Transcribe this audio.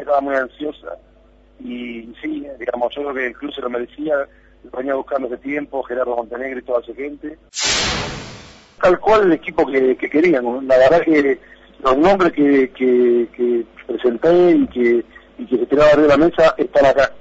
estaba muy ansiosa y sí, digamos, yo creo que el club se lo merecía, lo venía buscando hace tiempo, Gerardo Montenegro y toda esa gente. Tal cual el equipo que, que querían, la verdad que los nombres que, que, que presenté y que, y que se tiraba de la mesa están acá.